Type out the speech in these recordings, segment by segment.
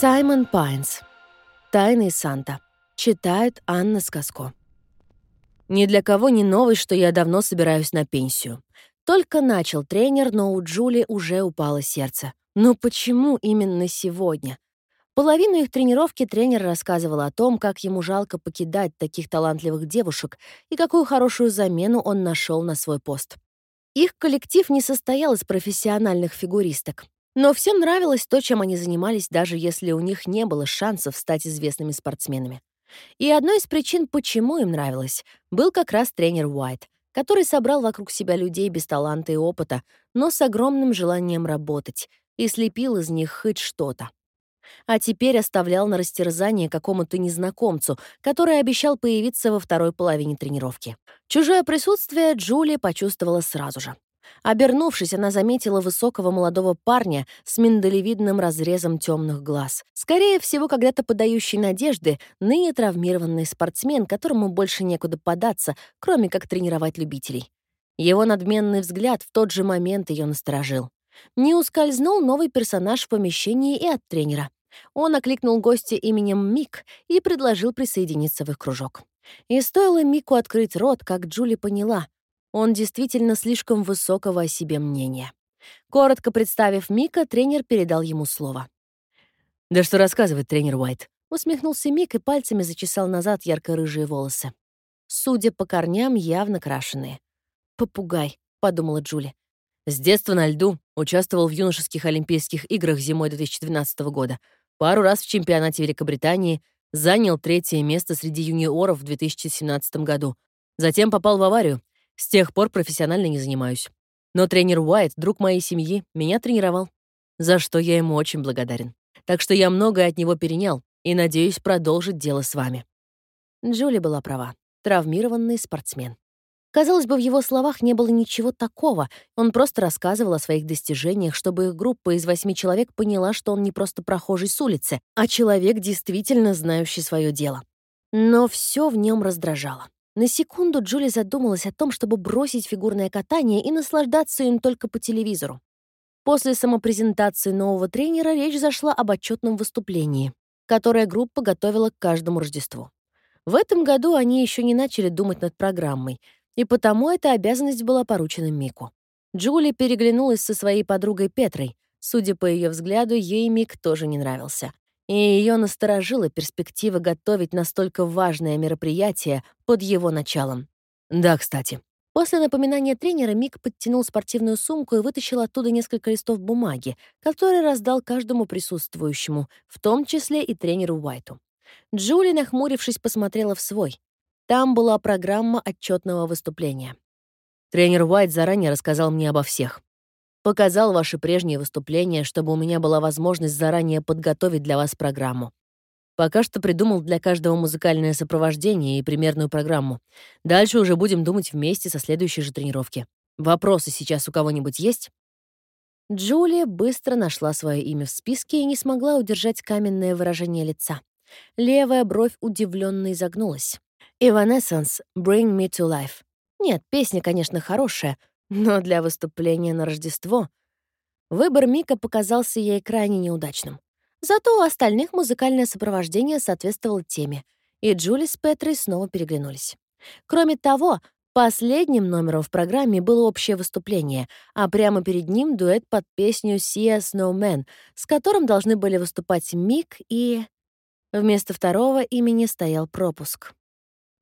Саймон Пайнс. «Тайный Санта». Читает Анна Сказко. Ни для кого не новость, что я давно собираюсь на пенсию. Только начал тренер, но у Джули уже упало сердце. Но почему именно сегодня? Половину их тренировки тренер рассказывал о том, как ему жалко покидать таких талантливых девушек и какую хорошую замену он нашел на свой пост. Их коллектив не состоял из профессиональных фигуристок. Но всем нравилось то, чем они занимались, даже если у них не было шансов стать известными спортсменами. И одной из причин, почему им нравилось, был как раз тренер Уайт, который собрал вокруг себя людей без таланта и опыта, но с огромным желанием работать, и слепил из них хоть что-то а теперь оставлял на растерзание какому-то незнакомцу, который обещал появиться во второй половине тренировки. Чужое присутствие Джулия почувствовала сразу же. Обернувшись, она заметила высокого молодого парня с миндалевидным разрезом темных глаз. Скорее всего, когда-то подающий надежды, ныне травмированный спортсмен, которому больше некуда податься, кроме как тренировать любителей. Его надменный взгляд в тот же момент ее насторожил. Не ускользнул новый персонаж в помещении и от тренера. Он окликнул гостя именем Мик и предложил присоединиться в их кружок. И стоило Мику открыть рот, как Джули поняла, он действительно слишком высокого о себе мнения. Коротко представив Мика, тренер передал ему слово. «Да что рассказывать, тренер Уайт?» Усмехнулся Мик и пальцами зачесал назад ярко-рыжие волосы. Судя по корням, явно крашеные. «Попугай», — подумала Джули. С детства на льду участвовал в юношеских Олимпийских играх зимой 2012 года пару раз в чемпионате Великобритании, занял третье место среди юниоров в 2017 году. Затем попал в аварию. С тех пор профессионально не занимаюсь. Но тренер Уайт, друг моей семьи, меня тренировал, за что я ему очень благодарен. Так что я многое от него перенял и надеюсь продолжить дело с вами. Джули была права. Травмированный спортсмен. Казалось бы, в его словах не было ничего такого. Он просто рассказывал о своих достижениях, чтобы их группа из восьми человек поняла, что он не просто прохожий с улицы, а человек, действительно знающий свое дело. Но все в нем раздражало. На секунду Джули задумалась о том, чтобы бросить фигурное катание и наслаждаться им только по телевизору. После самопрезентации нового тренера речь зашла об отчетном выступлении, которое группа готовила к каждому Рождеству. В этом году они еще не начали думать над программой — и потому эта обязанность была поручена Мику. Джули переглянулась со своей подругой Петрой. Судя по ее взгляду, ей Мик тоже не нравился. И ее насторожила перспектива готовить настолько важное мероприятие под его началом. Да, кстати. После напоминания тренера Мик подтянул спортивную сумку и вытащил оттуда несколько листов бумаги, которые раздал каждому присутствующему, в том числе и тренеру Уайту. Джули, нахмурившись, посмотрела в свой. Там была программа отчетного выступления. Тренер Уайт заранее рассказал мне обо всех. Показал ваши прежние выступления, чтобы у меня была возможность заранее подготовить для вас программу. Пока что придумал для каждого музыкальное сопровождение и примерную программу. Дальше уже будем думать вместе со следующей же тренировки. Вопросы сейчас у кого-нибудь есть? Джулия быстро нашла свое имя в списке и не смогла удержать каменное выражение лица. Левая бровь удивленно изогнулась. Evanescence «Bring Me to Life». Нет, песня, конечно, хорошая, но для выступления на Рождество выбор Мика показался ей крайне неудачным. Зато у остальных музыкальное сопровождение соответствовало теме, и Джули с Петрой снова переглянулись. Кроме того, последним номером в программе было общее выступление, а прямо перед ним дуэт под песню «See Snowman», с которым должны были выступать Мик и... Вместо второго имени стоял пропуск.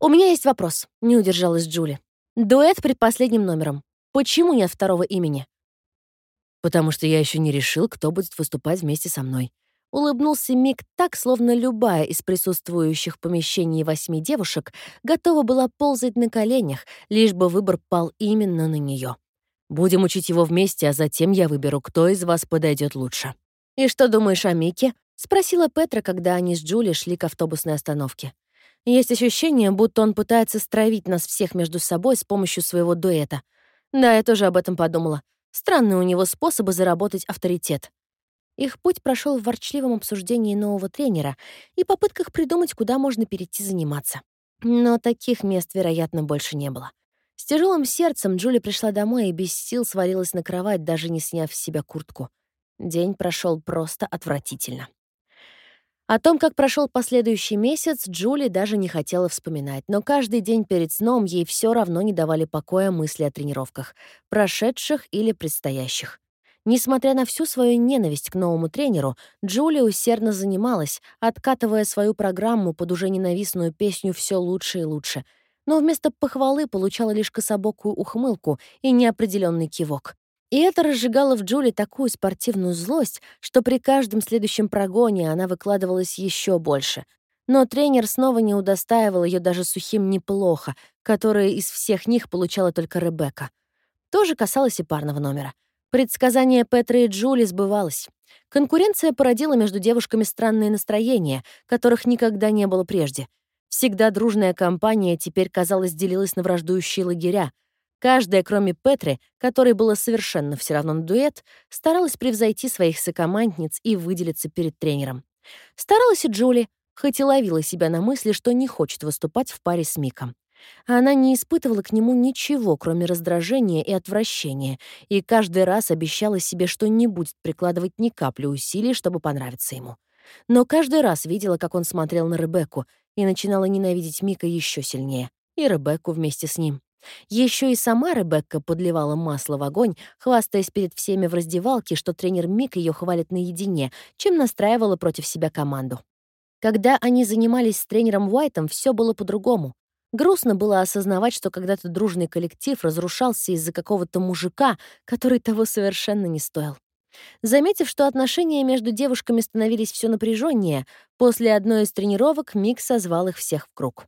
«У меня есть вопрос», — не удержалась Джули. «Дуэт предпоследним номером. Почему нет второго имени?» «Потому что я еще не решил, кто будет выступать вместе со мной». Улыбнулся Мик так, словно любая из присутствующих в помещении восьми девушек готова была ползать на коленях, лишь бы выбор пал именно на нее. «Будем учить его вместе, а затем я выберу, кто из вас подойдет лучше». «И что думаешь о Мике?» — спросила Петра, когда они с Джули шли к автобусной остановке. Есть ощущение, будто он пытается стравить нас всех между собой с помощью своего дуэта. Да, я тоже об этом подумала. Странные у него способы заработать авторитет. Их путь прошел в ворчливом обсуждении нового тренера и попытках придумать, куда можно перейти заниматься. Но таких мест, вероятно, больше не было. С тяжелым сердцем Джули пришла домой и без сил свалилась на кровать, даже не сняв с себя куртку. День прошел просто отвратительно. О том, как прошел последующий месяц, Джули даже не хотела вспоминать, но каждый день перед сном ей все равно не давали покоя мысли о тренировках, прошедших или предстоящих. Несмотря на всю свою ненависть к новому тренеру, Джули усердно занималась, откатывая свою программу под уже ненавистную песню все лучше и лучше. Но вместо похвалы получала лишь кособокую ухмылку и неопределенный кивок. И это разжигало в Джули такую спортивную злость, что при каждом следующем прогоне она выкладывалась еще больше. Но тренер снова не удостаивал ее даже сухим «неплохо», которое из всех них получала только Ребекка. То же касалось и парного номера. Предсказание Петра и Джули сбывалось. Конкуренция породила между девушками странные настроения, которых никогда не было прежде. Всегда дружная компания теперь, казалось, делилась на враждующие лагеря — Каждая, кроме Петри, которой было совершенно все равно на дуэт, старалась превзойти своих сокомандниц и выделиться перед тренером. Старалась и Джули, хоть и ловила себя на мысли, что не хочет выступать в паре с Миком. Она не испытывала к нему ничего, кроме раздражения и отвращения, и каждый раз обещала себе, что не будет прикладывать ни капли усилий, чтобы понравиться ему. Но каждый раз видела, как он смотрел на Ребекку, и начинала ненавидеть Мика еще сильнее, и Ребекку вместе с ним. Еще и сама Ребекка подливала масло в огонь, хвастаясь перед всеми в раздевалке, что тренер Мик ее хвалит наедине, чем настраивала против себя команду. Когда они занимались с тренером Уайтом, все было по-другому. Грустно было осознавать, что когда-то дружный коллектив разрушался из-за какого-то мужика, который того совершенно не стоил. Заметив, что отношения между девушками становились все напряженнее, после одной из тренировок Мик созвал их всех в круг.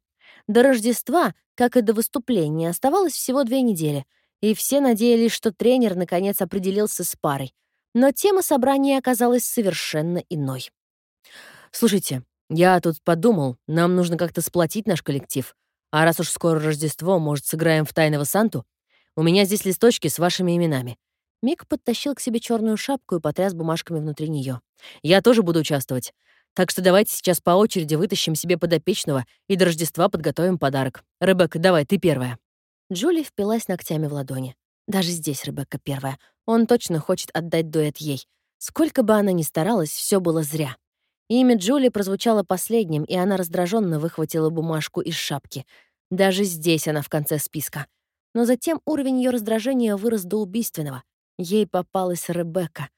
До Рождества, как и до выступления, оставалось всего две недели, и все надеялись, что тренер наконец определился с парой. Но тема собрания оказалась совершенно иной. «Слушайте, я тут подумал, нам нужно как-то сплотить наш коллектив. А раз уж скоро Рождество, может, сыграем в Тайного Санту? У меня здесь листочки с вашими именами». Мик подтащил к себе черную шапку и потряс бумажками внутри нее. «Я тоже буду участвовать. Так что давайте сейчас по очереди вытащим себе подопечного и до Рождества подготовим подарок. Ребекка, давай, ты первая». Джули впилась ногтями в ладони. Даже здесь Ребекка первая. Он точно хочет отдать дуэт ей. Сколько бы она ни старалась, все было зря. Имя Джули прозвучало последним, и она раздраженно выхватила бумажку из шапки. Даже здесь она в конце списка. Но затем уровень ее раздражения вырос до убийственного. Ей попалась Ребекка.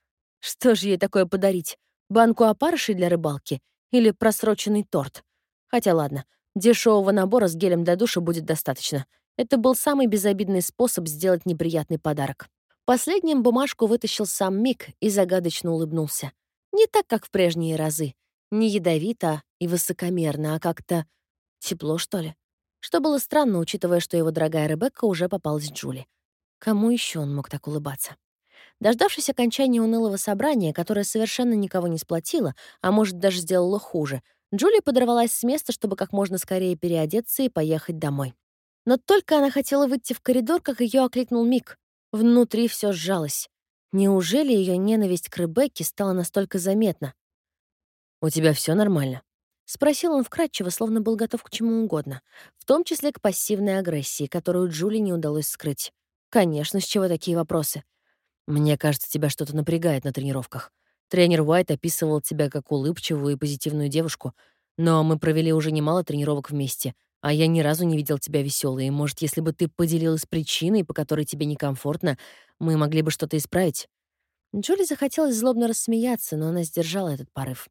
Что же ей такое подарить? Банку опарышей для рыбалки или просроченный торт. Хотя ладно, дешевого набора с гелем для душа будет достаточно. Это был самый безобидный способ сделать неприятный подарок. Последним бумажку вытащил сам Мик и загадочно улыбнулся. Не так, как в прежние разы. Не ядовито и высокомерно, а как-то тепло, что ли. Что было странно, учитывая, что его дорогая Ребекка уже попалась Джули. Кому еще он мог так улыбаться? Дождавшись окончания унылого собрания, которое совершенно никого не сплотило, а может, даже сделало хуже, Джулия подорвалась с места, чтобы как можно скорее переодеться и поехать домой. Но только она хотела выйти в коридор, как ее окликнул Мик. Внутри все сжалось. Неужели ее ненависть к Ребекке стала настолько заметна? «У тебя все нормально?» — спросил он вкратчиво, словно был готов к чему угодно, в том числе к пассивной агрессии, которую Джули не удалось скрыть. Конечно, с чего такие вопросы? Мне кажется, тебя что-то напрягает на тренировках. Тренер Уайт описывал тебя как улыбчивую и позитивную девушку, но мы провели уже немало тренировок вместе, а я ни разу не видел тебя веселой. Может, если бы ты поделилась причиной, по которой тебе некомфортно, мы могли бы что-то исправить?» Джоли захотелось злобно рассмеяться, но она сдержала этот порыв.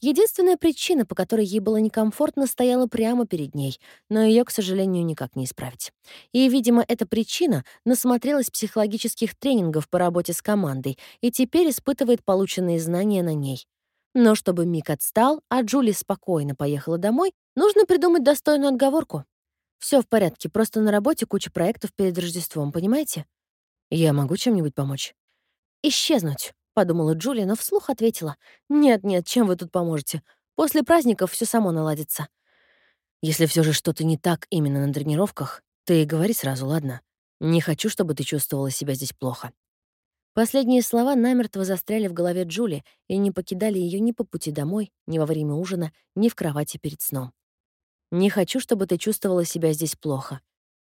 Единственная причина, по которой ей было некомфортно, стояла прямо перед ней, но ее, к сожалению, никак не исправить. И, видимо, эта причина насмотрелась психологических тренингов по работе с командой и теперь испытывает полученные знания на ней. Но чтобы Мик отстал, а Джули спокойно поехала домой, нужно придумать достойную отговорку. Все в порядке, просто на работе куча проектов перед Рождеством, понимаете? Я могу чем-нибудь помочь? Исчезнуть. — подумала Джулия, но вслух ответила. «Нет-нет, чем вы тут поможете? После праздников все само наладится». «Если все же что-то не так именно на тренировках, ты говори сразу, ладно? Не хочу, чтобы ты чувствовала себя здесь плохо». Последние слова намертво застряли в голове Джули и не покидали ее ни по пути домой, ни во время ужина, ни в кровати перед сном. «Не хочу, чтобы ты чувствовала себя здесь плохо».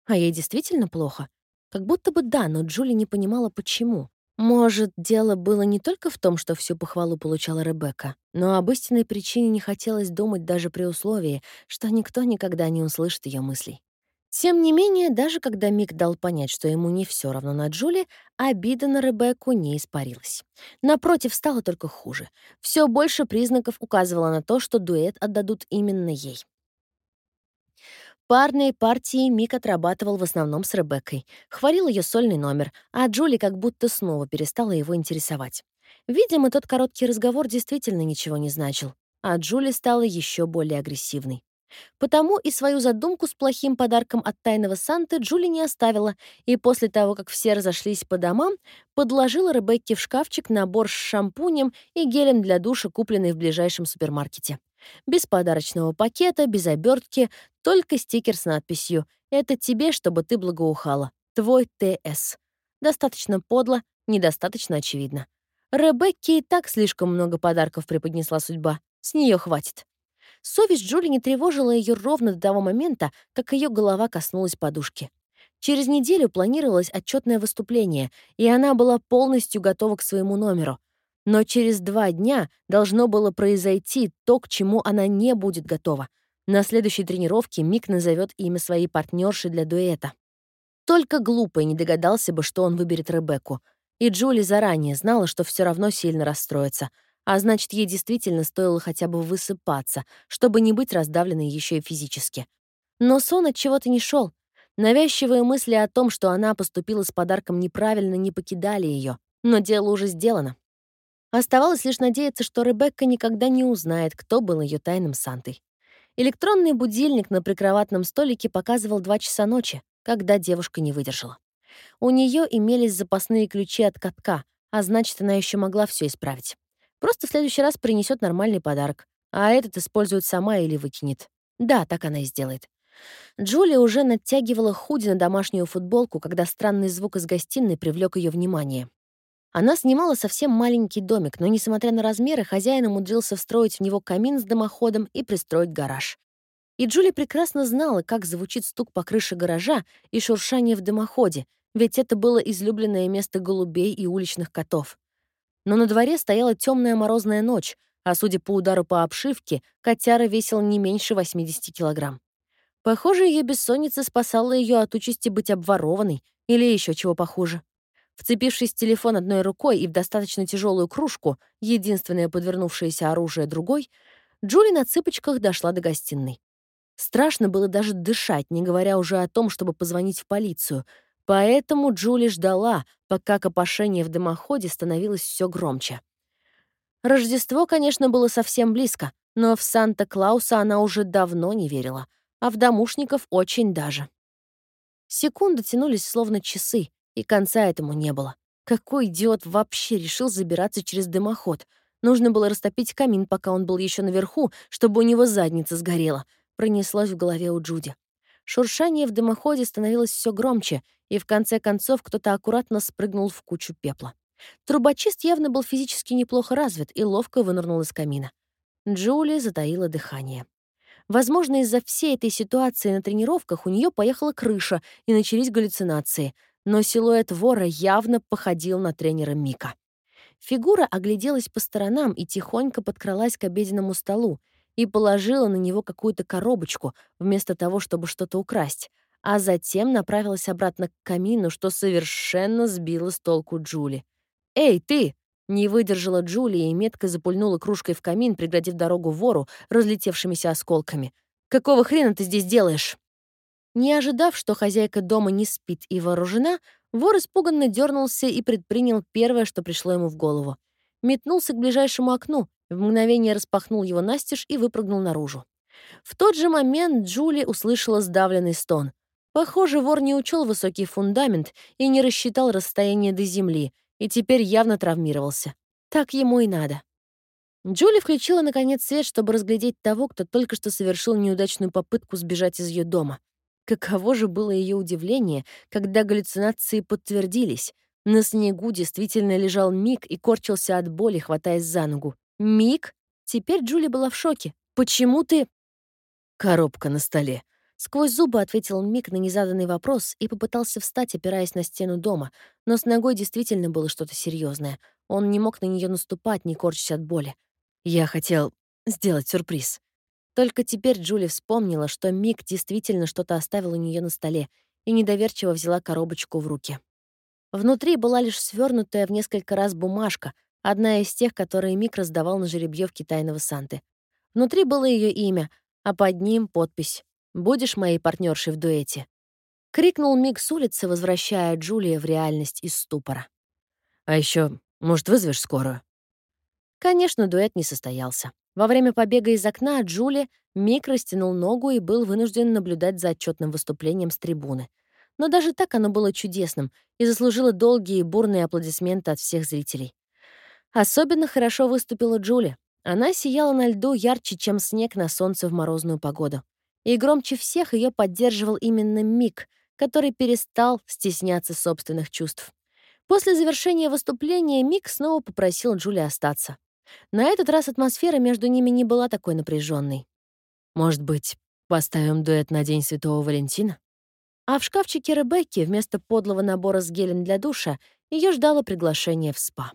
А ей действительно плохо? Как будто бы да, но Джули не понимала, почему. Может, дело было не только в том, что всю похвалу получала Ребекка, но об истинной причине не хотелось думать даже при условии, что никто никогда не услышит ее мыслей. Тем не менее, даже когда Мик дал понять, что ему не все равно на Джули, обида на Ребекку не испарилась. Напротив, стало только хуже. Все больше признаков указывало на то, что дуэт отдадут именно ей. Парные партии Мик отрабатывал в основном с Ребеккой, хвалил ее сольный номер, а Джули как будто снова перестала его интересовать. Видимо, тот короткий разговор действительно ничего не значил, а Джули стала еще более агрессивной. Потому и свою задумку с плохим подарком от тайного Санты Джули не оставила, и после того, как все разошлись по домам, подложила Ребекке в шкафчик набор с шампунем и гелем для душа, купленный в ближайшем супермаркете. Без подарочного пакета, без обертки, только стикер с надписью «Это тебе, чтобы ты благоухала. Твой ТС». Достаточно подло, недостаточно очевидно. Ребекке и так слишком много подарков преподнесла судьба. С нее хватит. Совесть Джули не тревожила ее ровно до того момента, как ее голова коснулась подушки. Через неделю планировалось отчетное выступление, и она была полностью готова к своему номеру. Но через два дня должно было произойти то, к чему она не будет готова. На следующей тренировке Мик назовет имя своей партнерши для дуэта. Только глупый не догадался бы, что он выберет Ребекку. И Джули заранее знала, что все равно сильно расстроится — а значит, ей действительно стоило хотя бы высыпаться, чтобы не быть раздавленной еще и физически. Но сон от чего-то не шел. Навязчивые мысли о том, что она поступила с подарком неправильно, не покидали ее. Но дело уже сделано. Оставалось лишь надеяться, что Ребекка никогда не узнает, кто был ее тайным Сантой. Электронный будильник на прикроватном столике показывал 2 часа ночи, когда девушка не выдержала. У нее имелись запасные ключи от катка, а значит, она еще могла все исправить. Просто в следующий раз принесет нормальный подарок, а этот использует сама или выкинет. Да, так она и сделает. Джулия уже натягивала худи на домашнюю футболку, когда странный звук из гостиной привлек ее внимание. Она снимала совсем маленький домик, но, несмотря на размеры, хозяин умудрился встроить в него камин с дымоходом и пристроить гараж. И Джулия прекрасно знала, как звучит стук по крыше гаража и шуршание в дымоходе, ведь это было излюбленное место голубей и уличных котов. Но на дворе стояла темная морозная ночь, а судя по удару по обшивке, котяра весил не меньше 80 килограмм. Похоже, ее бессонница спасала ее от участи быть обворованной или еще чего похуже. Вцепившись в телефон одной рукой и в достаточно тяжелую кружку, единственное подвернувшееся оружие другой, Джули на цыпочках дошла до гостиной. Страшно было даже дышать, не говоря уже о том, чтобы позвонить в полицию, Поэтому Джули ждала, пока копошение в дымоходе становилось все громче. Рождество, конечно, было совсем близко, но в Санта-Клауса она уже давно не верила, а в домушников очень даже. Секунды тянулись словно часы, и конца этому не было. Какой идиот вообще решил забираться через дымоход? Нужно было растопить камин, пока он был еще наверху, чтобы у него задница сгорела. Пронеслось в голове у Джуди. Шуршание в дымоходе становилось все громче, и в конце концов кто-то аккуратно спрыгнул в кучу пепла. Трубочист явно был физически неплохо развит и ловко вынырнул из камина. Джули затаила дыхание. Возможно, из-за всей этой ситуации на тренировках у нее поехала крыша и начались галлюцинации, но силуэт вора явно походил на тренера Мика. Фигура огляделась по сторонам и тихонько подкралась к обеденному столу, и положила на него какую-то коробочку, вместо того, чтобы что-то украсть, а затем направилась обратно к камину, что совершенно сбило с толку Джули. «Эй, ты!» Не выдержала Джулия и метко запульнула кружкой в камин, преградив дорогу вору разлетевшимися осколками. «Какого хрена ты здесь делаешь?» Не ожидав, что хозяйка дома не спит и вооружена, вор испуганно дернулся и предпринял первое, что пришло ему в голову. Метнулся к ближайшему окну, в мгновение распахнул его настежь и выпрыгнул наружу. В тот же момент Джули услышала сдавленный стон. Похоже, вор не учел высокий фундамент и не рассчитал расстояние до земли, и теперь явно травмировался. Так ему и надо. Джули включила, наконец, свет, чтобы разглядеть того, кто только что совершил неудачную попытку сбежать из ее дома. Каково же было ее удивление, когда галлюцинации подтвердились. На снегу действительно лежал Мик и корчился от боли, хватаясь за ногу. Мик? Теперь Джули была в шоке. Почему ты... Коробка на столе. Сквозь зубы ответил Мик на незаданный вопрос и попытался встать, опираясь на стену дома, но с ногой действительно было что-то серьезное. Он не мог на нее наступать, не корчась от боли. Я хотел сделать сюрприз. Только теперь Джули вспомнила, что Мик действительно что-то оставил у нее на столе и недоверчиво взяла коробочку в руки. Внутри была лишь свернутая в несколько раз бумажка, одна из тех, которые Мик раздавал на жеребьевке тайного Санты. Внутри было ее имя, а под ним подпись Будешь моей партнершей в дуэте?» — крикнул Мик с улицы, возвращая Джулия в реальность из ступора. «А еще, может, вызовешь скорую?» Конечно, дуэт не состоялся. Во время побега из окна Джули Мик растянул ногу и был вынужден наблюдать за отчетным выступлением с трибуны. Но даже так оно было чудесным и заслужило долгие и бурные аплодисменты от всех зрителей. Особенно хорошо выступила Джули. Она сияла на льду ярче, чем снег на солнце в морозную погоду. И громче всех ее поддерживал именно Мик, который перестал стесняться собственных чувств. После завершения выступления Мик снова попросил Джули остаться. На этот раз атмосфера между ними не была такой напряженной. «Может быть, поставим дуэт на День Святого Валентина?» А в шкафчике Ребекки вместо подлого набора с гелем для душа ее ждало приглашение в спа.